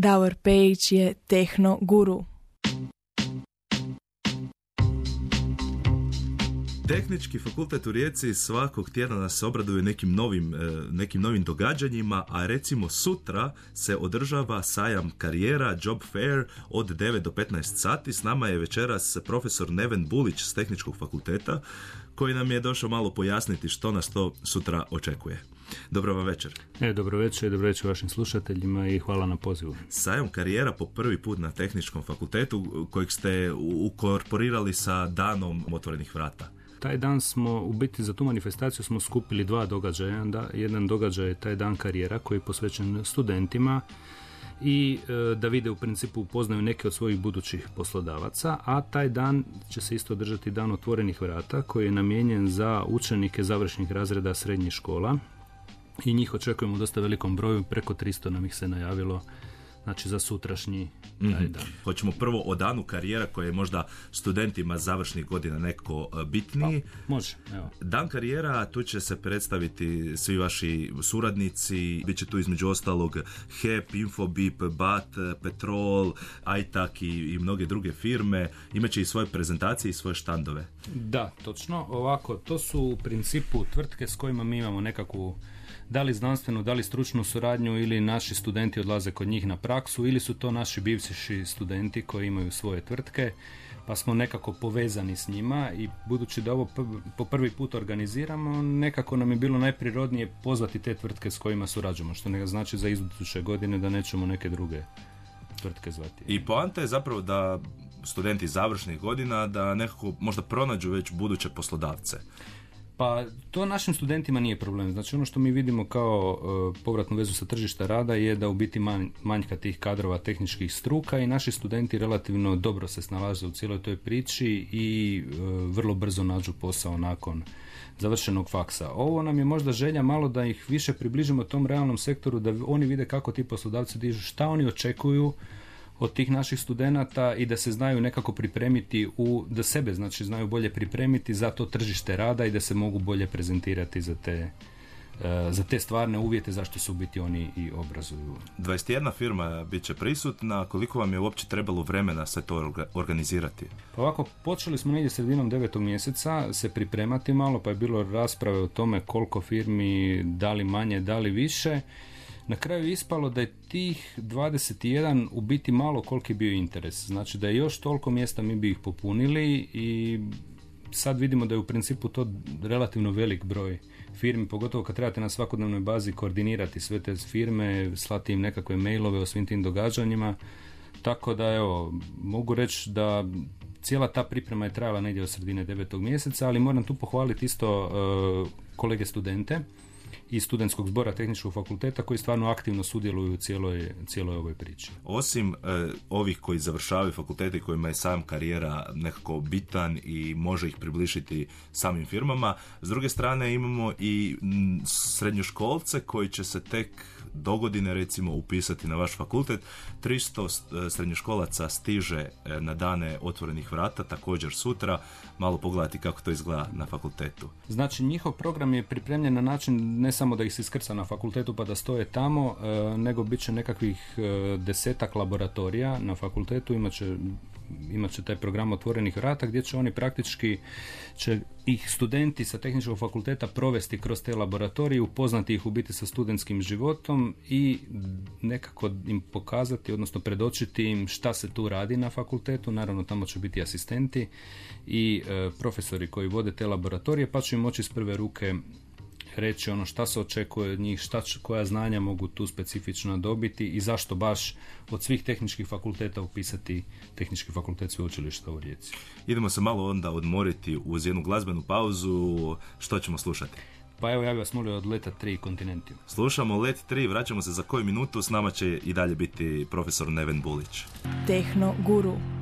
Davor Pejić je tehno guru. Tehnički fakultet u Rijeci svakog tjedna nas obraduje nekim novim, e, nekim novim događanjima, a recimo sutra se održava sajam karijera, job fair od 9 do 15 sati. S nama je večeras profesor Neven Bulić s Tehničkog fakulteta koji nam je došao malo pojasniti što nas to sutra očekuje. Dobro vam večer. E, dobro večer i dobro večer vašim slušateljima i hvala na pozivu. Sajam karijera po prvi put na Tehničkom fakultetu kojeg ste ukorporirali sa danom otvorenih vrata. Taj dan smo, u biti za tu manifestaciju smo skupili dva događaja. Jedan događaj je taj dan karijera koji je posvećen studentima i e, da vide u principu upoznaju neke od svojih budućih poslodavaca, a taj dan će se isto držati dan otvorenih vrata koji je namijenjen za učenike završnih razreda srednjih škola i njih očekujemo u dosta velikom broju, preko 300 nam ih se najavilo znači za sutrašnji mm dan. Hoćemo prvo o danu karijera koje je možda studentima završnih godina neko e, bitniji. Pa, može, evo. Dan karijera, tu će se predstaviti svi vaši suradnici, bit će tu između ostalog HEP, Infobip, BAT, Petrol, ITAK i, i mnoge druge firme. Imaće i svoje prezentacije i svoje štandove. Da, točno. Ovako, to su u principu tvrtke s kojima mi imamo nekakvu da li znanstvenu, da li stručnu suradnju ili naši studenti odlaze kod njih na praksu ili su to naši bivši studenti koji imaju svoje tvrtke pa smo nekako povezani s njima i budući da ovo po prvi put organiziramo, nekako nam je bilo najprirodnije pozvati te tvrtke s kojima surađujemo, što ne znači za iduće godine da nećemo neke druge tvrtke zvati. I poanta je zapravo da studenti završnih godina da nekako možda pronađu već buduće poslodavce. Pa to našim studentima nije problem. Znači ono što mi vidimo kao e, povratnu vezu sa tržišta rada je da u biti manjka tih kadrova tehničkih struka i naši studenti relativno dobro se snalaze u cijeloj toj priči i e, vrlo brzo nađu posao nakon završenog faksa. Ovo nam je možda želja malo da ih više približimo tom realnom sektoru, da oni vide kako ti poslodavci dižu, šta oni očekuju od tih naših studenata i da se znaju nekako pripremiti u, da sebe znači znaju bolje pripremiti za to tržište rada i da se mogu bolje prezentirati za te e, za te stvarne uvjete zašto su biti oni i obrazuju. 21 firma bit će prisutna, koliko vam je uopće trebalo vremena se to organizirati? Pa ovako, počeli smo negdje sredinom devetog mjeseca se pripremati malo, pa je bilo rasprave o tome koliko firmi, da li manje, da li više na kraju je ispalo da je tih 21 u biti malo koliki bio interes. Znači da je još toliko mjesta mi bi ih popunili i sad vidimo da je u principu to relativno velik broj firmi, pogotovo kad trebate na svakodnevnoj bazi koordinirati sve te firme, slati im nekakve mailove o svim tim događanjima. Tako da evo, mogu reći da cijela ta priprema je trajala negdje od sredine devetog mjeseca, ali moram tu pohvaliti isto uh, kolege studente i studentskog zbora tehničkog fakulteta koji stvarno aktivno sudjeluju u cijeloj, cijeloj ovoj priči. Osim e, ovih koji završavaju fakultete kojima je sam karijera nekako bitan i može ih približiti samim firmama, s druge strane imamo i srednjoškolce koji će se tek dogodine recimo upisati na vaš fakultet. 300 e, srednjoškolaca stiže e, na dane otvorenih vrata, također sutra. Malo pogledati kako to izgleda na fakultetu. Znači njihov program je pripremljen na način ne samo da ih se iskrca na fakultetu pa da stoje tamo, e, nego bit će nekakvih desetak laboratorija na fakultetu, imat će imat će taj program otvorenih vrata gdje će oni praktički će ih studenti sa tehničkog fakulteta provesti kroz te laboratorije, upoznati ih u biti sa studentskim životom i nekako im pokazati, odnosno predočiti im šta se tu radi na fakultetu. Naravno, tamo će biti asistenti i e, profesori koji vode te laboratorije, pa će im moći iz prve ruke reći ono šta se očekuje od njih, šta, koja znanja mogu tu specifično dobiti i zašto baš od svih tehničkih fakulteta upisati tehnički fakultet sveučilišta u Rijeci. Idemo se malo onda odmoriti uz jednu glazbenu pauzu. Što ćemo slušati? Pa evo ja bih vas molio od Leta 3 kontinentima. Slušamo Let 3, vraćamo se za koju minutu, s nama će i dalje biti profesor Neven Bulić. Tehno Guru.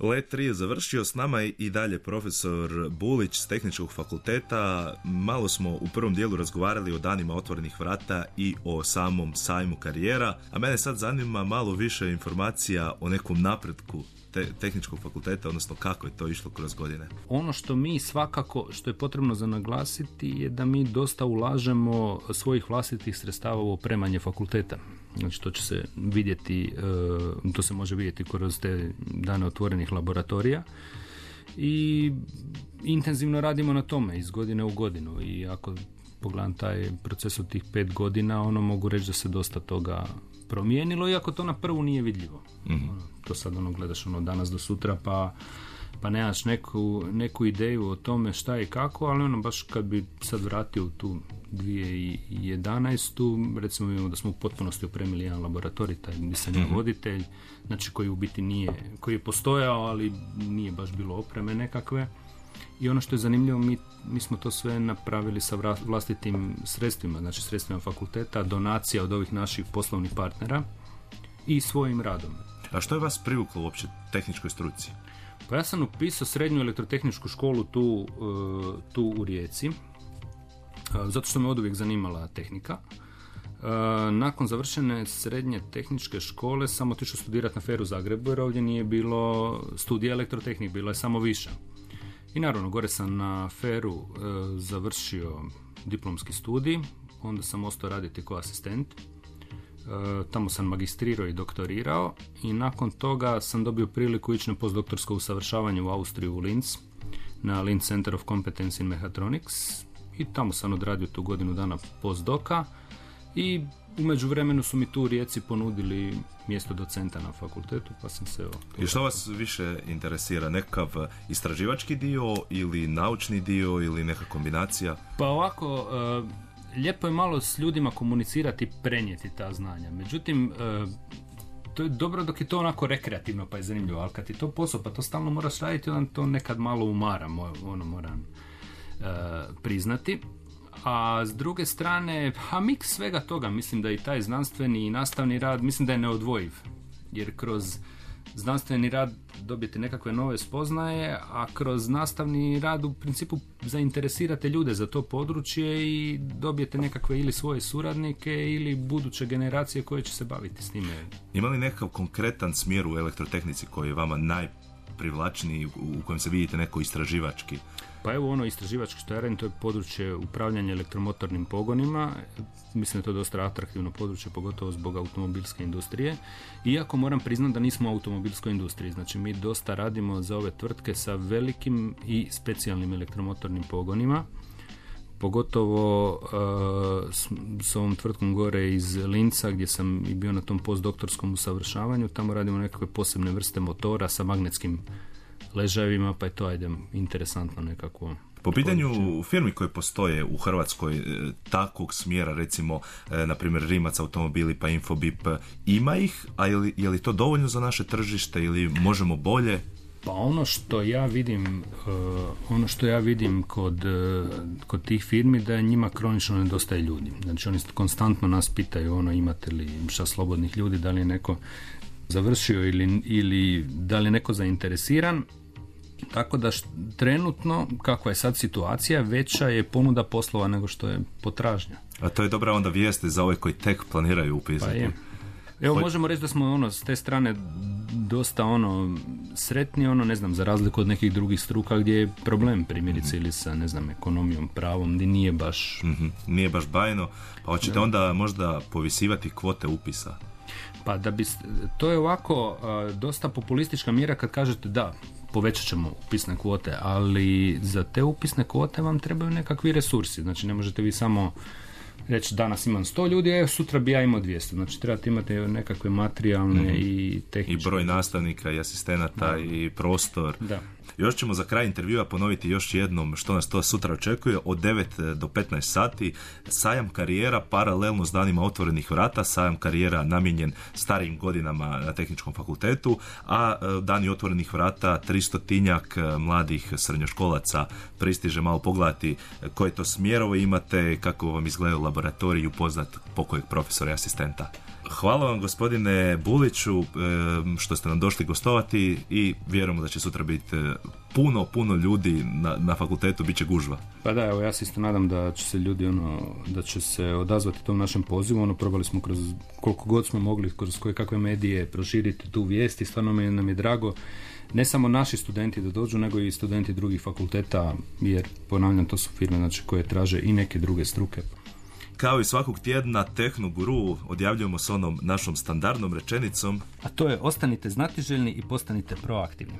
Let 3 je završio s nama i dalje profesor Bulić s tehničkog fakulteta. Malo smo u prvom dijelu razgovarali o danima otvorenih vrata i o samom sajmu karijera, a mene sad zanima malo više informacija o nekom napretku tehničkog fakulteta, odnosno kako je to išlo kroz godine? Ono što mi svakako, što je potrebno za naglasiti je da mi dosta ulažemo svojih vlastitih sredstava u opremanje fakulteta. Znači to će se vidjeti, e, to se može vidjeti kroz te dane otvorenih laboratorija. I intenzivno radimo na tome iz godine u godinu. I ako pogledam taj proces od tih pet godina, ono mogu reći da se dosta toga promijenilo, iako to na prvu nije vidljivo. mm To sad ono gledaš ono danas do sutra, pa pa nemaš neku, neku ideju o tome šta i kako, ali ono baš kad bi sad vratio u tu 2011. recimo imamo da smo u potpunosti opremili jedan laboratorij, taj gdje sam ja mhm. voditelj, znači koji u biti nije, koji je postojao, ali nije baš bilo opreme nekakve. I ono što je zanimljivo, mi, mi smo to sve napravili sa vlastitim sredstvima, znači sredstvima fakulteta, donacija od ovih naših poslovnih partnera i svojim radom. A što je vas privuklo uopće tehničkoj struci? Pa ja sam upisao srednju elektrotehničku školu tu, e, tu u Rijeci, e, zato što me od uvijek zanimala tehnika. E, nakon završene srednje tehničke škole sam otišao studirati na FER u Zagrebu jer ovdje nije bilo studija elektrotehnik, bilo je samo više. I naravno, gore sam na Feru završio diplomski studij, onda sam ostao raditi kao asistent. E, tamo sam magistrirao i doktorirao i nakon toga sam dobio priliku ići na postdoktorsko usavršavanje u Austriju u Linz, na Linz Center of Competence in Mechatronics i tamo sam odradio tu godinu dana postdoka i u međuvremenu su mi tu u Rijeci ponudili mjesto docenta na fakultetu, pa sam se... I što vas više interesira? Nekav istraživački dio ili naučni dio ili neka kombinacija? Pa ovako, e, lijepo je malo s ljudima komunicirati i prenijeti ta znanja. Međutim, e, to je dobro dok je to onako rekreativno pa je zanimljivo, ali kad je to posao pa to stalno moraš raditi, onda to nekad malo umara, ono moram e, priznati a s druge strane, a miks svega toga, mislim da i taj znanstveni i nastavni rad, mislim da je neodvojiv. Jer kroz znanstveni rad dobijete nekakve nove spoznaje, a kroz nastavni rad u principu zainteresirate ljude za to područje i dobijete nekakve ili svoje suradnike ili buduće generacije koje će se baviti s time. Ima li nekakav konkretan smjer u elektrotehnici koji je vama najprivlačniji, u kojem se vidite neko istraživački? Pa evo ono istraživačko što to je područje upravljanja elektromotornim pogonima. Mislim da je to dosta atraktivno područje, pogotovo zbog automobilske industrije. Iako moram priznati da nismo u automobilskoj industriji. Znači mi dosta radimo za ove tvrtke sa velikim i specijalnim elektromotornim pogonima. Pogotovo uh, s, s, ovom tvrtkom gore iz Linca gdje sam i bio na tom postdoktorskom usavršavanju. Tamo radimo nekakve posebne vrste motora sa magnetskim ležajevima, pa je to ajde interesantno nekako. Po pitanju firmi koje postoje u Hrvatskoj e, takvog smjera, recimo, e, na primjer Rimac automobili pa Infobip, ima ih, a je li, je li to dovoljno za naše tržište ili možemo bolje? Pa ono što ja vidim, e, ono što ja vidim kod, kod tih firmi da je njima kronično nedostaje ljudi. Znači oni konstantno nas pitaju ono imate li šta slobodnih ljudi, da li je neko završio ili, ili da li je neko zainteresiran. Tako da trenutno, kakva je sad situacija, veća je ponuda poslova nego što je potražnja. A to je dobra onda vijest za ove koji tek planiraju upisati. Pa je. Evo, možemo reći da smo ono, s te strane dosta ono sretni, ono, ne znam, za razliku od nekih drugih struka gdje je problem primjerice ili sa, ne znam, ekonomijom, pravom, gdje nije baš... mm Nije baš bajno, pa hoćete onda možda povisivati kvote upisa? Pa da bi, to je ovako dosta populistička mjera kad kažete da, povećat ćemo upisne kvote, ali za te upisne kvote vam trebaju nekakvi resursi. Znači ne možete vi samo reći danas imam 100 ljudi, a sutra bi ja imao 200. Znači trebate imati nekakve materijalne mhm. i tehničke. I broj nastavnika i asistenata i prostor. Da. Još ćemo za kraj intervjua ponoviti još jednom što nas to sutra očekuje. Od 9 do 15 sati sajam karijera paralelno s danima otvorenih vrata, sajam karijera namijenjen starijim godinama na tehničkom fakultetu, a e, dani otvorenih vrata 300 tinjak e, mladih srednjoškolaca pristiže malo pogledati koje to smjerove imate, kako vam izgledaju laboratoriji i upoznat pokojeg profesora i asistenta. Hvala vam gospodine Buliću e, što ste nam došli gostovati i vjerujemo da će sutra biti e, puno, puno ljudi na, na fakultetu, bit će gužva. Pa da, evo ja se isto nadam da će se ljudi ono, da će se odazvati tom našem pozivu, ono probali smo kroz koliko god smo mogli kroz koje kakve medije proširiti tu vijest i stvarno mi nam je drago ne samo naši studenti da dođu, nego i studenti drugih fakulteta, jer ponavljam, to su firme znači, koje traže i neke druge struke. Kao i svakog tjedna Tehnoguru odjavljujemo s onom našom standardnom rečenicom. A to je ostanite znatiželjni i postanite proaktivni.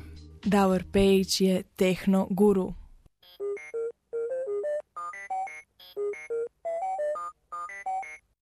Davor Pejić je Tehno Guru.